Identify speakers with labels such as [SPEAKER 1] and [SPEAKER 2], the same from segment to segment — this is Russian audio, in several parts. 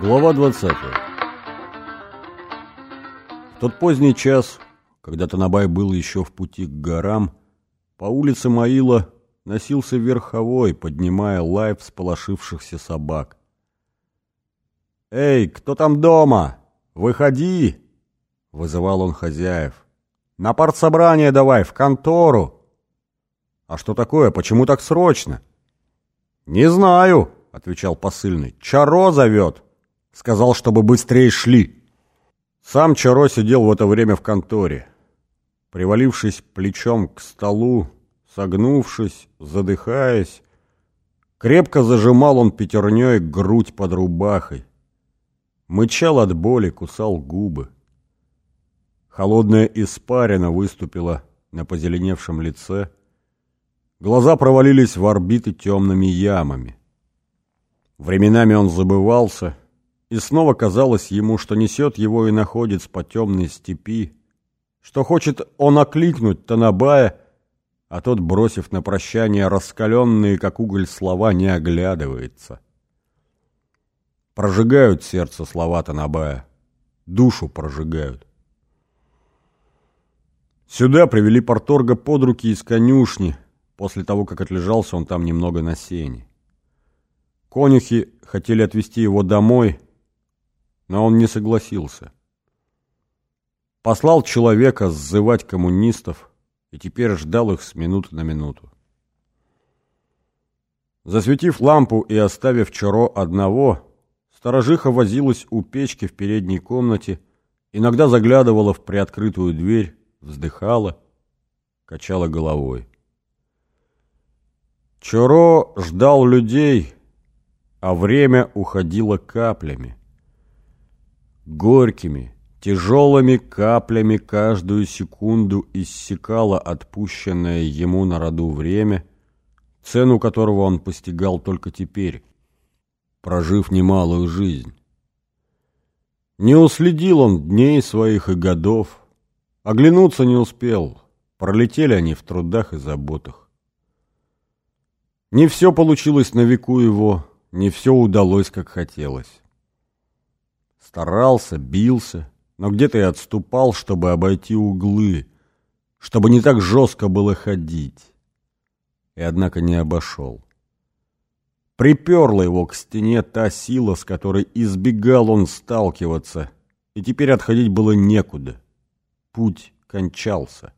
[SPEAKER 1] Глава 20 В тот поздний час, когда Танабай был еще в пути к горам, по улице Маила носился верховой, поднимая лай всполошившихся собак. «Эй, кто там дома? Выходи!» — вызывал он хозяев. «На партсобрание давай, в контору!» «А что такое? Почему так срочно?» «Не знаю», — отвечал посыльный. «Чаро зовет!» Сказал, чтобы быстрее шли. Сам Чаро сидел в это время в конторе. Привалившись плечом к столу, согнувшись, задыхаясь, крепко зажимал он пятерней грудь под рубахой. Мычал от боли, кусал губы. Холодная испарина выступила на позеленевшем лице. Глаза провалились в орбиты темными ямами. Временами он забывался — и снова казалось ему, что несет его и находится по темной степи, что хочет он окликнуть Танабая, а тот, бросив на прощание раскаленные, как уголь, слова, не оглядывается. Прожигают сердце слова Танабая, душу прожигают. Сюда привели порторга под руки из конюшни, после того, как отлежался он там немного на сене. Конюхи хотели отвезти его домой, но он не согласился. Послал человека сзывать коммунистов и теперь ждал их с минуты на минуту. Засветив лампу и оставив Чаро одного, сторожиха возилась у печки в передней комнате, иногда заглядывала в приоткрытую дверь, вздыхала, качала головой. Чаро ждал людей, а время уходило каплями. Горькими, тяжелыми каплями каждую секунду иссякало отпущенное ему на роду время, цену которого он постигал только теперь, прожив немалую жизнь. Не уследил он дней своих и годов, оглянуться не успел, пролетели они в трудах и заботах. Не все получилось на веку его, не все удалось, как хотелось. Старался, бился, но где-то и отступал, чтобы обойти углы, чтобы не так жестко было ходить. И однако не обошел. Приперла его к стене та сила, с которой избегал он сталкиваться, и теперь отходить было некуда. Путь кончался.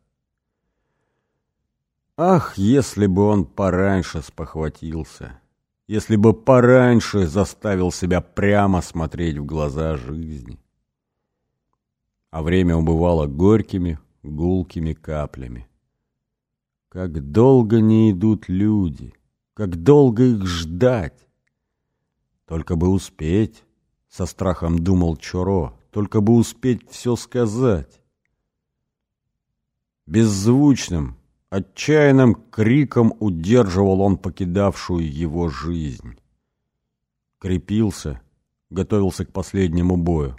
[SPEAKER 1] Ах, если бы он пораньше спохватился! Если бы пораньше заставил себя прямо смотреть в глаза жизни. А время убывало горькими, гулкими каплями. Как долго не идут люди, как долго их ждать. Только бы успеть, со страхом думал Чоро, только бы успеть все сказать. Беззвучным, Отчаянным криком удерживал он покидавшую его жизнь. Крепился, готовился к последнему бою.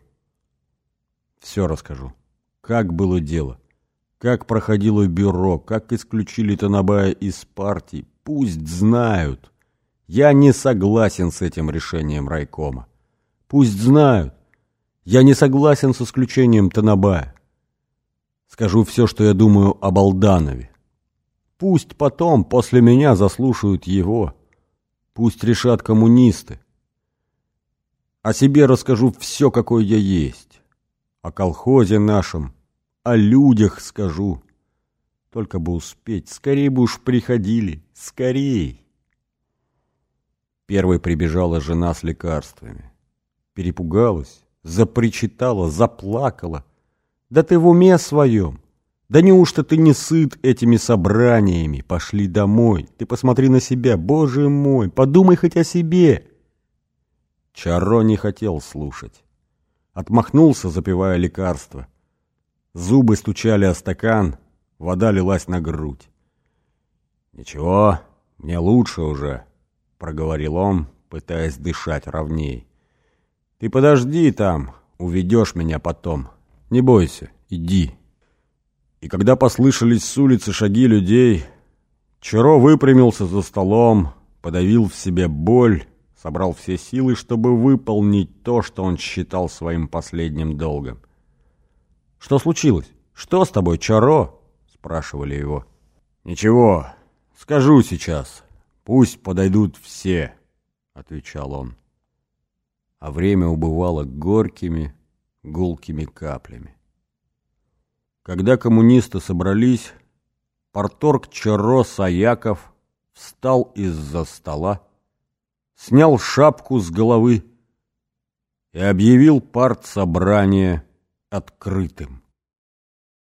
[SPEAKER 1] Все расскажу. Как было дело, как проходило бюро, как исключили Танабая из партии. Пусть знают. Я не согласен с этим решением райкома. Пусть знают. Я не согласен с исключением Танабая. Скажу все, что я думаю об Алданове. Пусть потом, после меня, заслушают его. Пусть решат коммунисты. О себе расскажу все, какой я есть. О колхозе нашем, о людях скажу. Только бы успеть, скорее бы уж приходили, скорей. Первой прибежала жена с лекарствами. Перепугалась, запричитала, заплакала. Да ты в уме своем. Да неужто ты не сыт этими собраниями? Пошли домой. Ты посмотри на себя, боже мой, подумай хоть о себе. Чаро не хотел слушать. Отмахнулся, запивая лекарство. Зубы стучали о стакан, вода лилась на грудь. «Ничего, мне лучше уже», — проговорил он, пытаясь дышать ровней. «Ты подожди там, уведешь меня потом. Не бойся, иди». И когда послышались с улицы шаги людей, Чаро выпрямился за столом, подавил в себе боль, собрал все силы, чтобы выполнить то, что он считал своим последним долгом. «Что случилось? Что с тобой, Чаро?» — спрашивали его. «Ничего, скажу сейчас. Пусть подойдут все», — отвечал он. А время убывало горькими, гулкими каплями. Когда коммунисты собрались, порторг Чаро Саяков встал из-за стола, снял шапку с головы и объявил партсобрание открытым.